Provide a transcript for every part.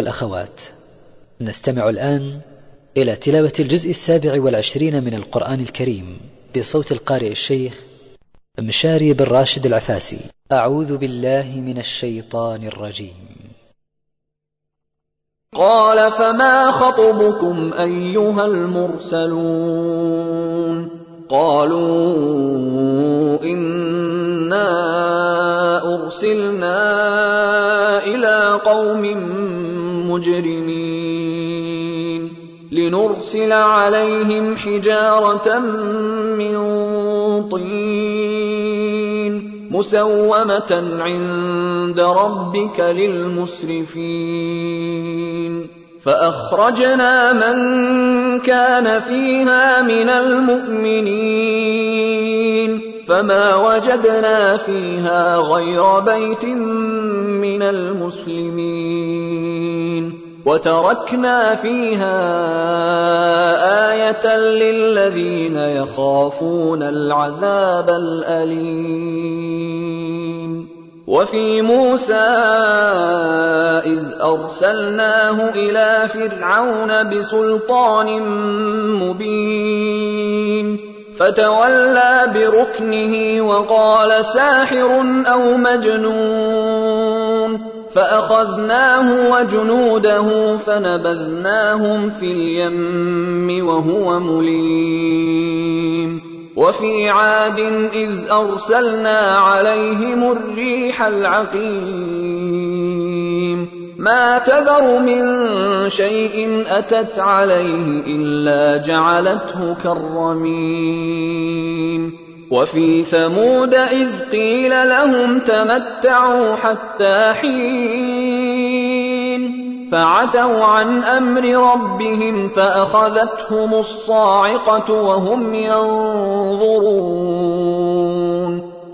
والأخوات. نستمع الآن إلى تلاوة الجزء السابع والعشرين من القرآن الكريم بصوت القارئ الشيخ مشاري بن راشد العفاسي. أعوذ بالله من الشيطان الرجيم. قال فما خطبكم أيها المرسلون؟ قالوا إنا أرسلنا إلى قوم مجرمين لنرسل عليهم حجارة من طين مسومة عند ربك للمسرفين. فأخرجنا من كان فيها من المؤمنين. فما وجدنا فيها غير بيت من المسلمين. وتركنا فيها آية للذين يخافون العذاب الأليم. وفي موسى إذ أرسلناه إلى فرعون بسلطان مبين. فتولى بركنه وقال ساحر أو مجنون فأخذناه وجنوده فنبذناهم في اليم وهو مليم وفي عاد إذ أرسلنا عليهم الريح العقيم ما تذر من شيء أتت عليه إلا جعلته كالرميم. وفي ثمود إذ قيل لهم تمتعوا حتى حين فعتوا عن أمر ربهم فأخذتهم الصاعقة وهم ينظرون.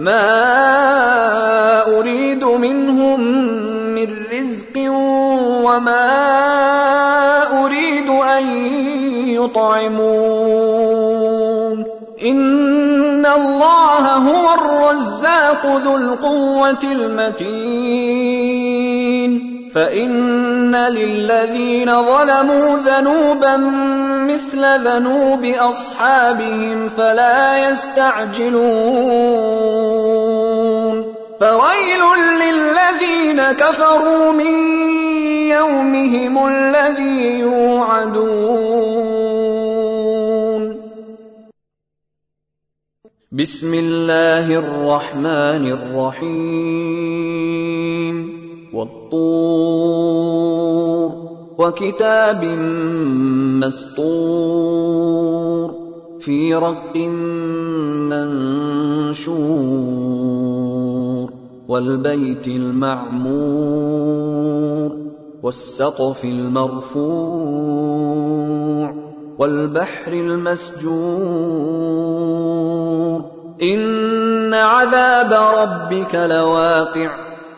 ما اريد منهم من رزق وما اريد ان يطعمون ان الله هو الرزاق ذو القوه المتين فإن للذين ظلموا ذنوبا مثل ذنوب أصحابهم فلا يستعجلون. فويل للذين كفروا من يومهم الذي يوعدون. بسم الله الرحمن الرحيم. والطور وكتاب مسطور في رق منشور والبيت المعمور والسقف المرفوع والبحر المسجور إن عذاب ربك لواقع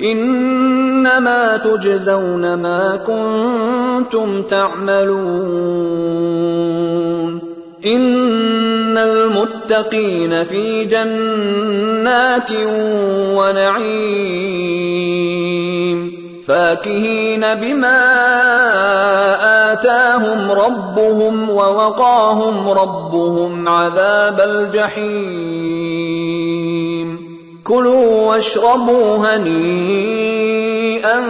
إنما تجزون ما كنتم تعملون. إن المتقين في جنات ونعيم. فاكهين بما آتاهم ربهم ووقاهم ربهم عذاب الجحيم. كلوا واشربوا هنيئا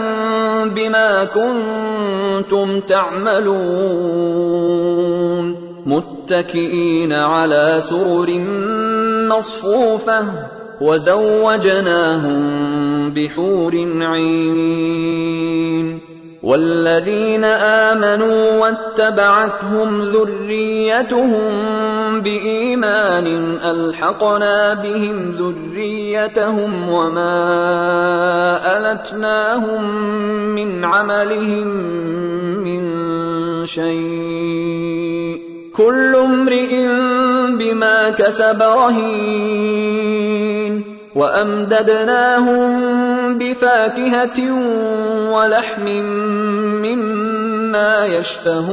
بما كنتم تعملون. متكئين على سرر مصفوفة وزوجناهم بحور عين. والذين آمنوا واتبعتهم ذريتهم بإيمان ألحقنا بهم ذريتهم وما ألتناهم من عملهم من شيء. كل امرئ بما كسب رهين. وأمددناهم بفاكهة ولحم مما يشتهون.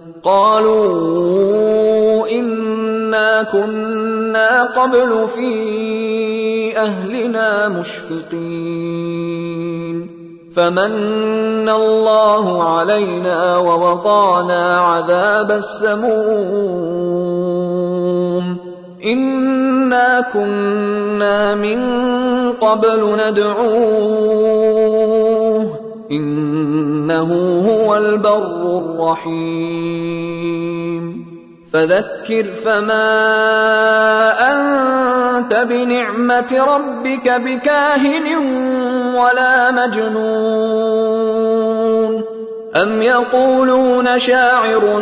قالوا إنا كنا قبل في أهلنا مشفقين. فمن الله علينا ووقانا عذاب السموم. إنا كنا من قبل ندعوه. إنه هو البر الرحيم. فذكر فما أنت بنعمة ربك بكاهن ولا مجنون. أم يقولون شاعر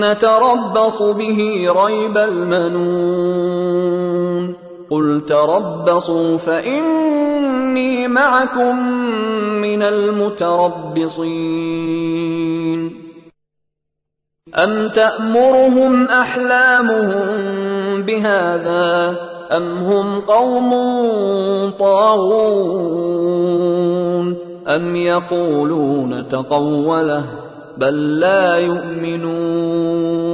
نتربص به ريب المنون. قل تربصوا فاني معكم من المتربصين أم تأمرهم أحلامهم بهذا أم هم قوم طاغون أم يقولون تقوله بل لا يؤمنون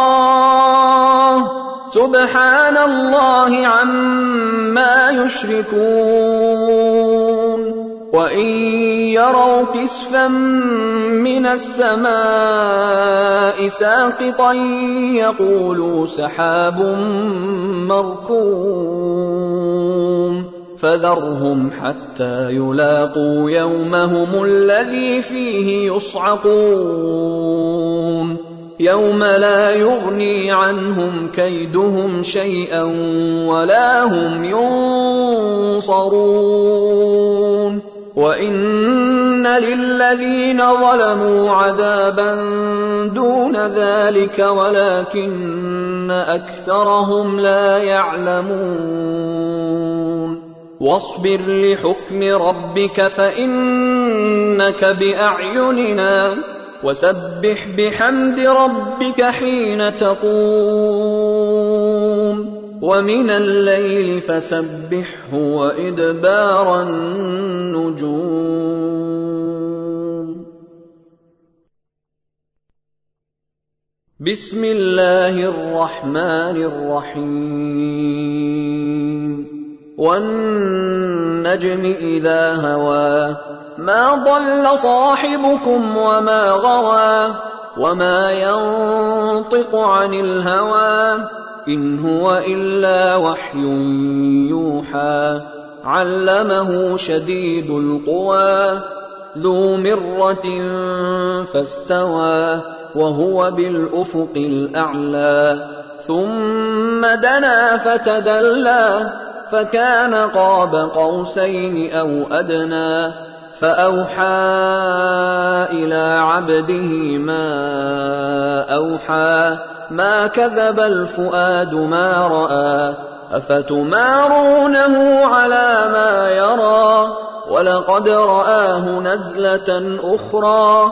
سبحان الله عما يشركون. وإن يروا كسفا من السماء ساقطا يقولوا سحاب مركوم. فذرهم حتى يلاقوا يومهم الذي فيه يصعقون. يوم لا يغني عنهم كيدهم شيئا ولا هم ينصرون. وان للذين ظلموا عذابا دون ذلك ولكن اكثرهم لا يعلمون. واصبر لحكم ربك فانك باعيننا وسبح بحمد ربك حين تقوم. ومن الليل فسبحه وإدبار النجوم. بسم الله الرحمن الرحيم. والنجم إذا هوى ما ضل صاحبكم وما غوى وما ينطق عن الهوى إن هو إلا وحي يوحى علمه شديد القوى ذو مرة فاستوى وهو بالأفق الأعلى ثم دنا فتدلى فكان قاب قوسين أو أدنى فاوحى إلى عبده ما اوحى ما كذب الفؤاد ما راى افتمارونه على ما يرى ولقد راه نزله أخرى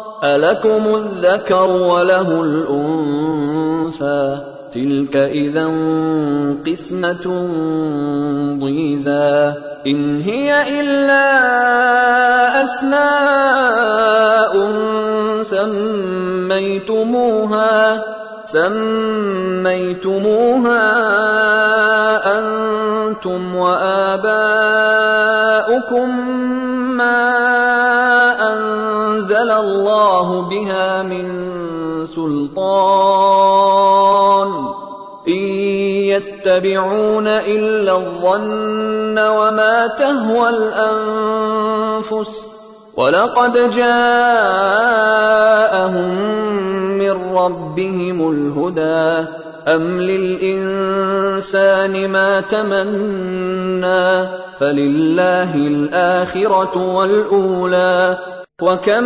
ألكم الذكر وله الأنثى تلك إذا قسمة ضيزى إن هي إلا أسماء سميتموها سميتموها أنتم وآباؤكم ما الله بها من سلطان. إن يتبعون إلا الظن وما تهوى الأنفس. ولقد جاءهم من ربهم الهدى. أم للإنسان ما تمنى؟ فلله الآخرة والأولى. وكم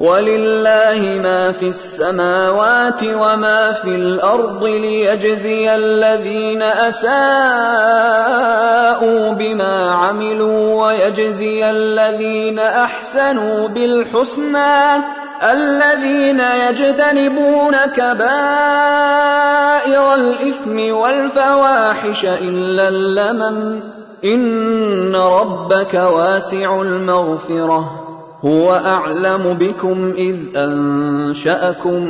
ولله ما في السماوات وما في الأرض ليجزي الذين أساءوا بما عملوا ويجزي الذين أحسنوا بالحسنى الذين يجتنبون كبائر الإثم والفواحش إلا اللمم إن ربك واسع المغفرة هو أعلم بكم إذ أنشأكم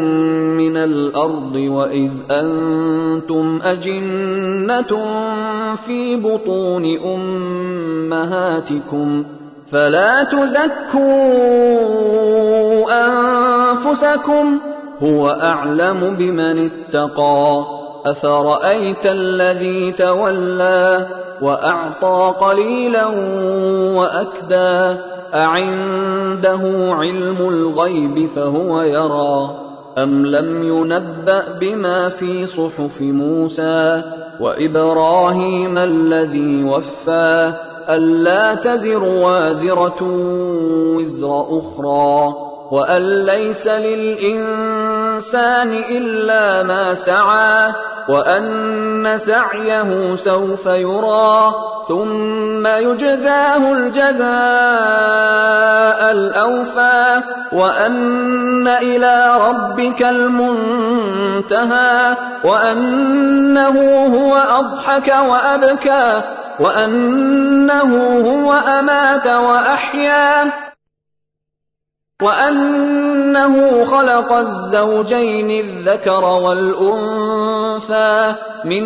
من الأرض وإذ أنتم أجنة في بطون أمهاتكم فلا تزكوا أنفسكم هو أعلم بمن اتقى أفرأيت الذي تولى وأعطى قليلا وأكدى أعنده علم الغيب فهو يرى أم لم ينبأ بما في صحف موسى وإبراهيم الذي وفى ألا تزر وازرة وزر أخرى. وأن ليس للإنسان إلا ما سعى وأن سعيه سوف يرى ثم يجزاه الجزاء الأوفى وأن إلى ربك المنتهى وأنه هو أضحك وأبكى وأنه هو أمات وأحيا وأنه خلق الزوجين الذكر والأنثى من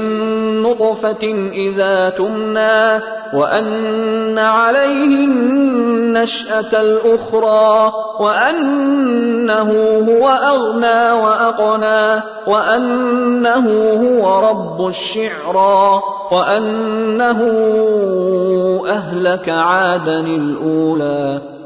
نطفة إذا تمنى وأن عليه النشأة الأخرى وأنه هو أغنى وأقنى وأنه هو رب الشعرى وأنه أهلك عادا الأولى.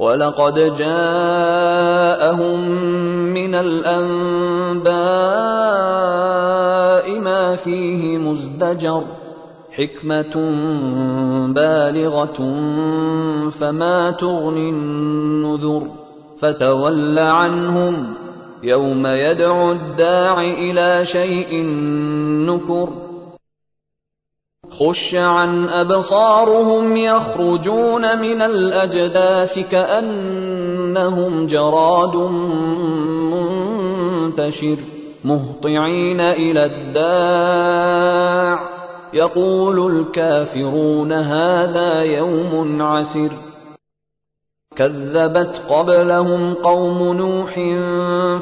ولقد جاءهم من الأنباء ما فيه مزدجر حكمة بالغة فما تغني النذر فتول عنهم يوم يدعو الداع إلى شيء نكر خش عن أبصارهم يخرجون من الأجداث كأنهم جراد منتشر مهطعين إلى الداع. يقول الكافرون هذا يوم عسر. كذبت قبلهم قوم نوح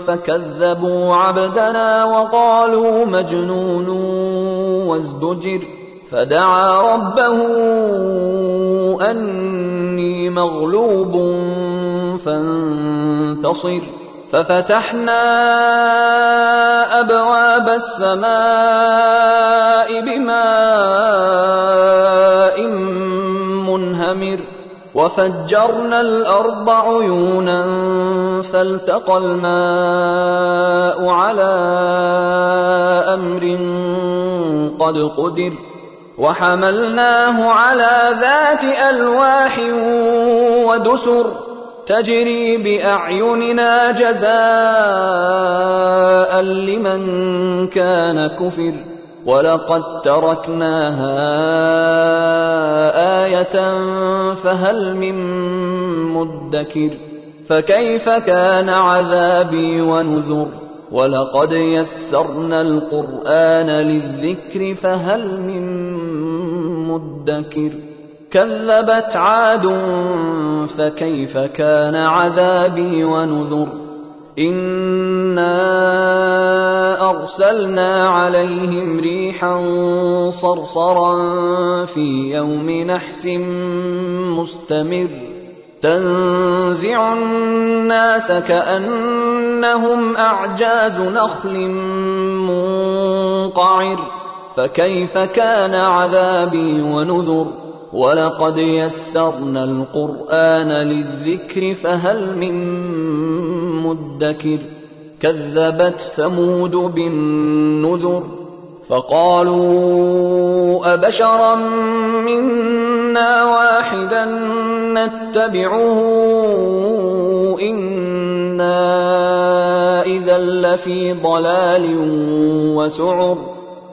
فكذبوا عبدنا وقالوا مجنون وازدجر. فدعا ربه أني مغلوب فانتصر. ففتحنا أبواب السماء بماء منهمر. وفجرنا الأرض عيونا فالتقى الماء على أمر قد قدر. وحملناه على ذات ألواح ودسر تجري بأعيننا جزاء لمن كان كفر ولقد تركناها آية فهل من مدكر فكيف كان عذابي ونذر ولقد يسرنا القرآن للذكر فهل من مدكر. كذبت عاد فكيف كان عذابي ونذر. إنا أرسلنا عليهم ريحا صرصرا في يوم نحس مستمر. تنزع الناس كأنهم أعجاز نخل منقعر. فكيف كان عذابي ونذر ولقد يسرنا القرآن للذكر فهل من مدكر كذبت ثمود بالنذر فقالوا أبشرا منا واحدا نتبعه إنا إذا لفي ضلال وسعر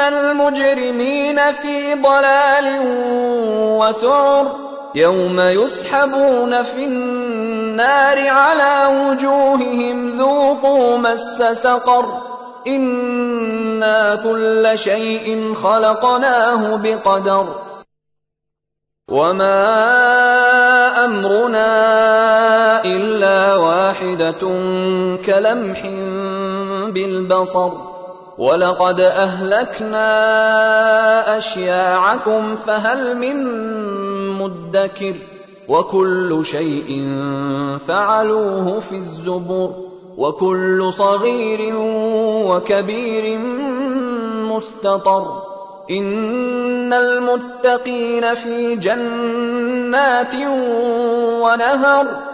المجرمين في ضلال وسعر يوم يسحبون في النار على وجوههم ذوقوا مس سقر إنا كل شيء خلقناه بقدر وما أمرنا إلا واحدة كلمح بالبصر ولقد اهلكنا اشياعكم فهل من مدكر وكل شيء فعلوه في الزبر وكل صغير وكبير مستطر ان المتقين في جنات ونهر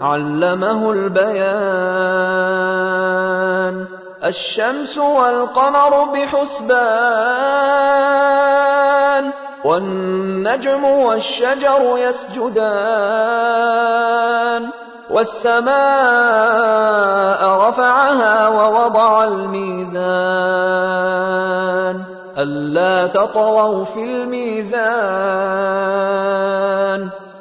علمه البيان. الشمس والقمر بحسبان والنجم والشجر يسجدان. والسماء رفعها ووضع الميزان. ألا تطغوا في الميزان.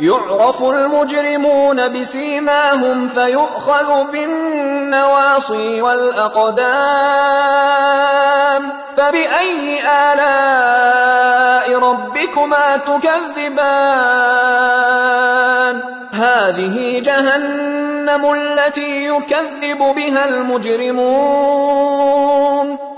يعرف المجرمون بسيماهم فيؤخذ بالنواصي والأقدام. فبأي آلاء ربكما تكذبان؟ هذه جهنم التي يكذب بها المجرمون.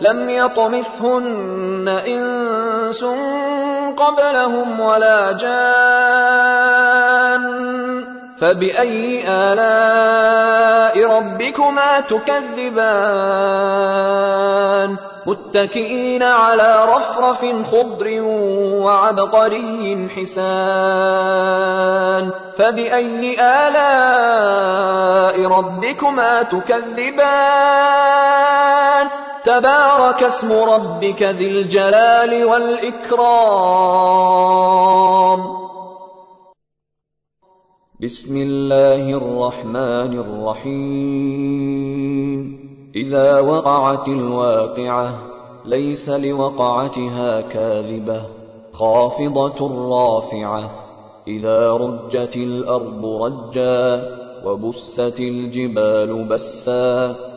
لم يطمثهن إنس قبلهم ولا جان. فبأي آلاء ربكما تكذبان؟ متكئين على رفرف خضر وعبقري حسان. فبأي آلاء ربكما تكذبان؟ تبارك اسم ربك ذي الجلال والإكرام. بسم الله الرحمن الرحيم. إذا وقعت الواقعة ليس لوقعتها كاذبة خافضة رافعة. إذا رجت الأرض رجا وبست الجبال بسا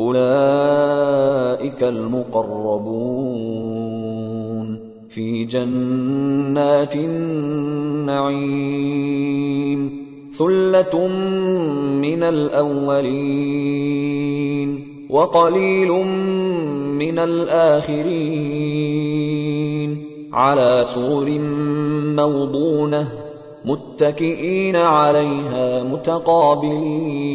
أولئك المقربون في جنات النعيم ثلة من الأولين وقليل من الآخرين على سرر موضونة متكئين عليها متقابلين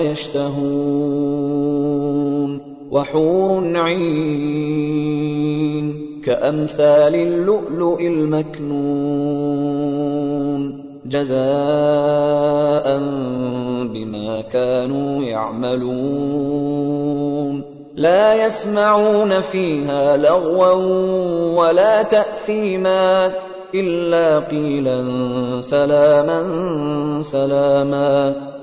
يشتهون وحور عين كأمثال اللؤلؤ المكنون جزاء بما كانوا يعملون لا يسمعون فيها لغوا ولا تأثيما إلا قيلا سلاما سلاما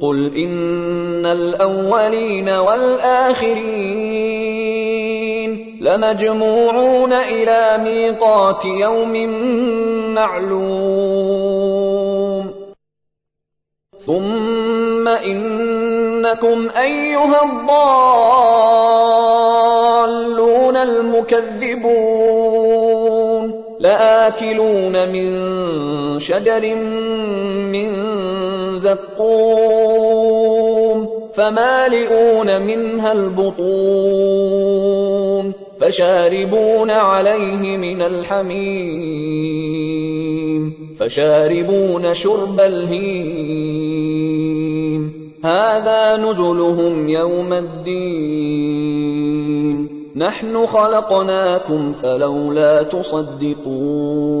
قل إن الأولين والآخرين لمجموعون إلى ميقات يوم معلوم ثم إنكم أيها الضالون المكذبون لآكلون من شجر من زقوم فمالئون منها البطون فشاربون عليه من الحميم فشاربون شرب الهيم هذا نزلهم يوم الدين نحن خلقناكم فلولا تصدقون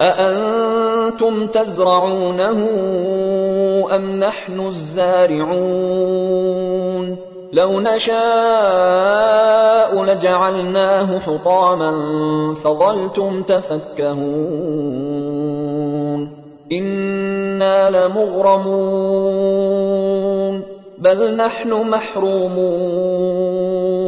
أأنتم تزرعونه أم نحن الزارعون؟ لو نشاء لجعلناه حطاما فظلتم تفكهون. إنا لمغرمون بل نحن محرومون.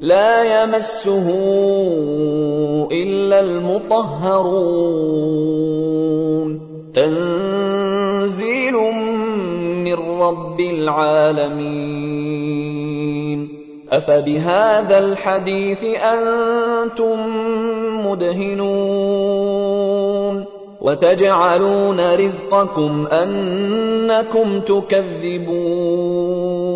لا يمسه إلا المطهرون. تنزيل من رب العالمين. أفبهذا الحديث أنتم مدهنون. وتجعلون رزقكم أنكم تكذبون.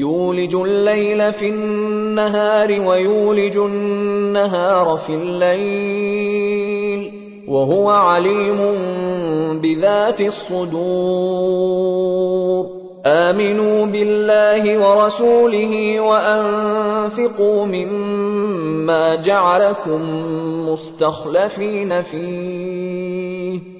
يولج الليل في النهار ويولج النهار في الليل وهو عليم بذات الصدور. آمنوا بالله ورسوله وأنفقوا مما جعلكم مستخلفين فيه.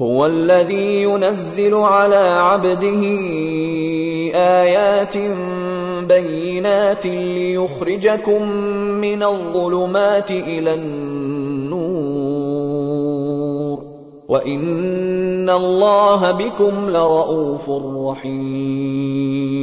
هو الذي ينزل على عبده آيات بينات ليخرجكم من الظلمات إلى النور. وإن الله بكم لرءوف رحيم.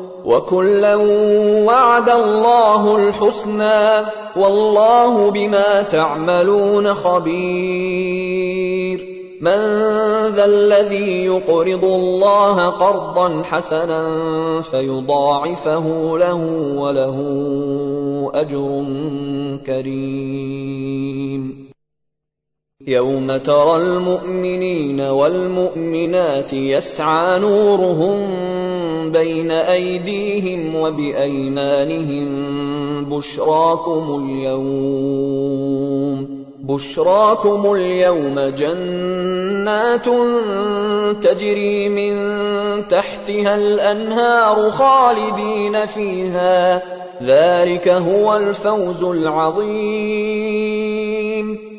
وكلا وعد الله الحسنى والله بما تعملون خبير. من ذا الذي يقرض الله قرضا حسنا فيضاعفه له وله أجر كريم. يوم ترى المؤمنين والمؤمنات يسعى نورهم بين أيديهم وبأيمانهم بشراكم اليوم بشراكم اليوم جنات تجري من تحتها الأنهار خالدين فيها ذلك هو الفوز العظيم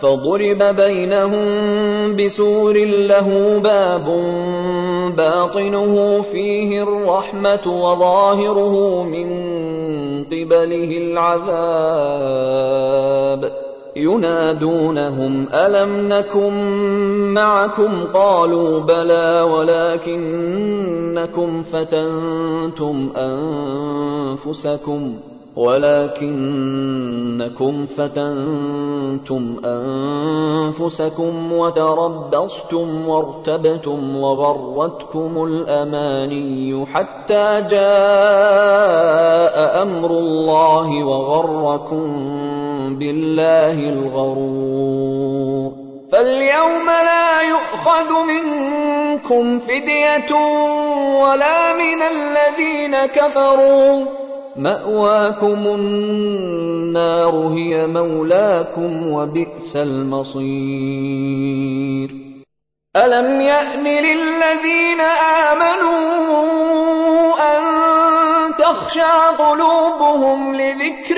فضرب بينهم بسور له باب باطنه فيه الرحمة وظاهره من قبله العذاب. ينادونهم ألم نكن معكم؟ قالوا بلى ولكنكم فتنتم أنفسكم. ولكنكم فتنتم أنفسكم وتربصتم وارتبتم وغرتكم الأماني حتى جاء أمر الله وغركم بالله الغرور. فاليوم لا يؤخذ منكم فدية ولا من الذين كفروا. مأواكم النار هي مولاكم وبئس المصير. ألم يأن للذين آمنوا تخشع قلوبهم لذكر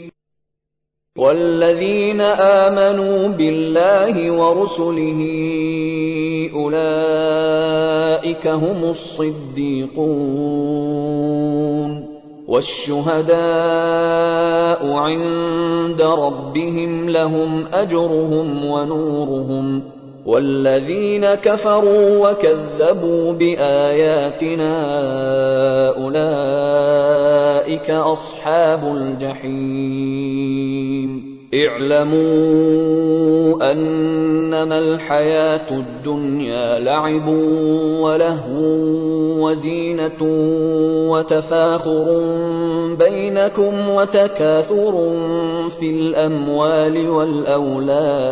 والذين آمنوا بالله ورسله أولئك هم الصديقون والشهداء عند ربهم لهم أجرهم ونورهم والذين كفروا وكذبوا بآياتنا أولئك أصحاب الجحيم. اعلموا أنما الحياة الدنيا لعب ولهو وزينة وتفاخر بينكم وتكاثر في الأموال والأولاد.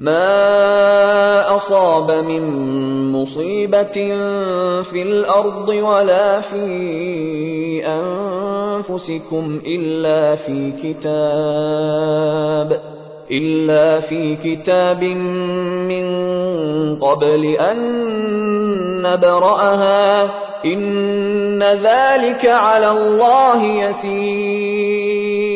ما اصاب من مصيبه في الأرض ولا في انفسكم الا في كتاب الا في كتاب من قبل ان نبراها ان ذلك على الله يسير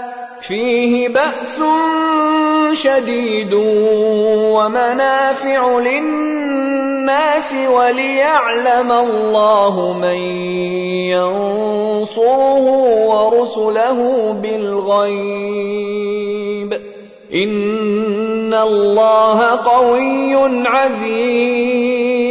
فيه بأس شديد ومنافع للناس وليعلم الله من ينصره ورسله بالغيب. إن الله قوي عزيز.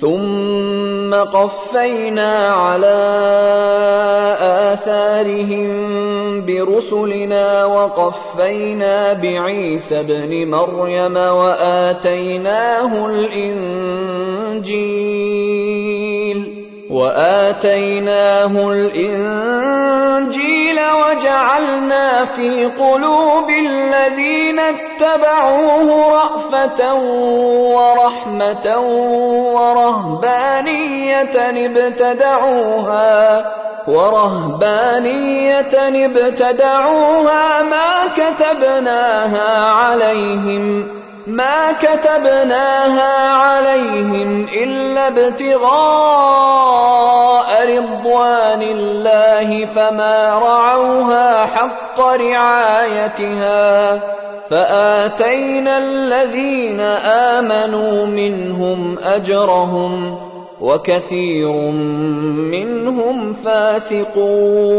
ثم قفينا على آثارهم برسلنا وقفينا بعيسى ابن مريم وآتيناه الإنجيل. وآتيناه الإنجيل وجعلنا في قلوب الذين اتبعوه رأفة ورحمة ورهبانية ابتدعوها ورهبانية ابتدعوها ما كتبناها عليهم ما كتبناها عليهم إلا ابتغاء رضوان الله فما رعوها حق رعايتها فآتينا الذين آمنوا منهم أجرهم وكثير منهم فاسقون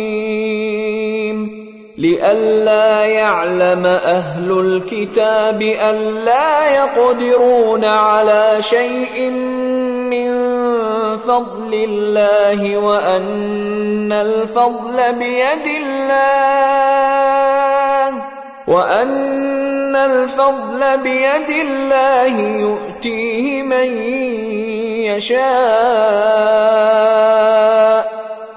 لئلا يعلم أهل الكتاب الا يقدرون على شيء من فضل الله وأن الفضل بيد الله وأن الفضل بيد الله يؤتيه من يشاء